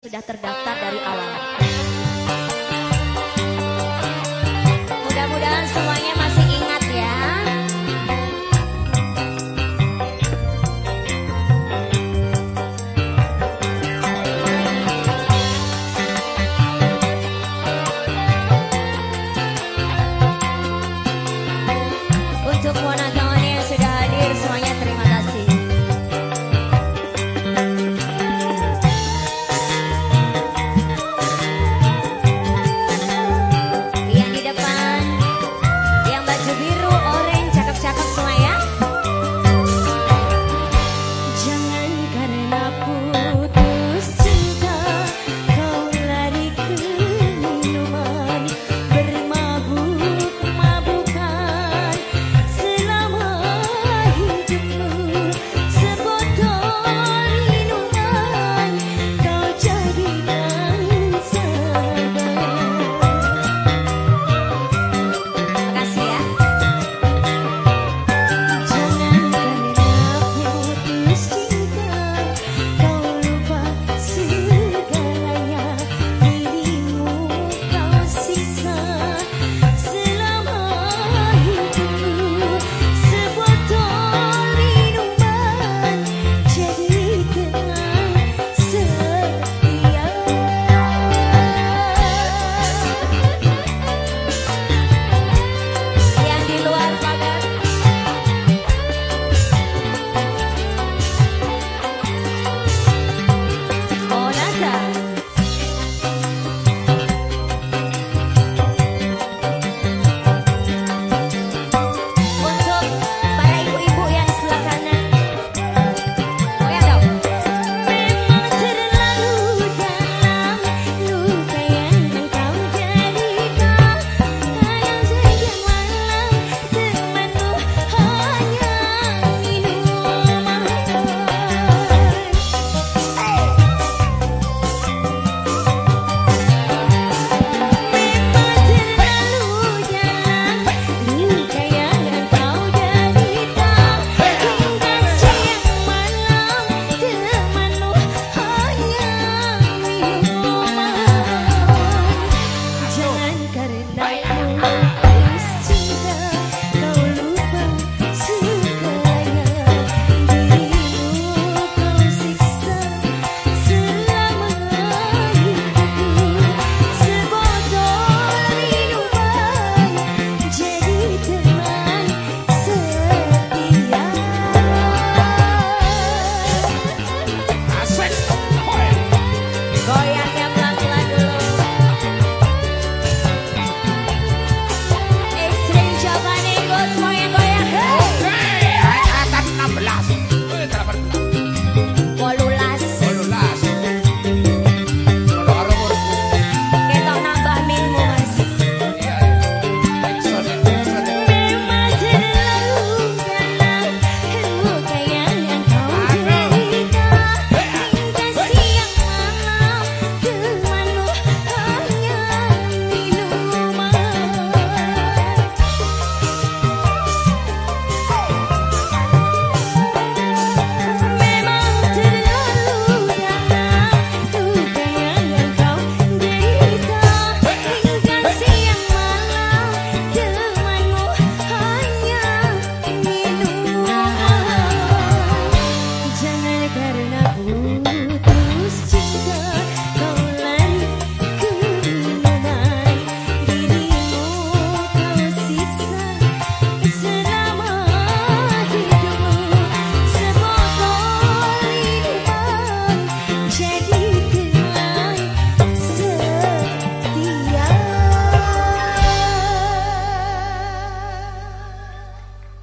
sudah terdaftar dari awal.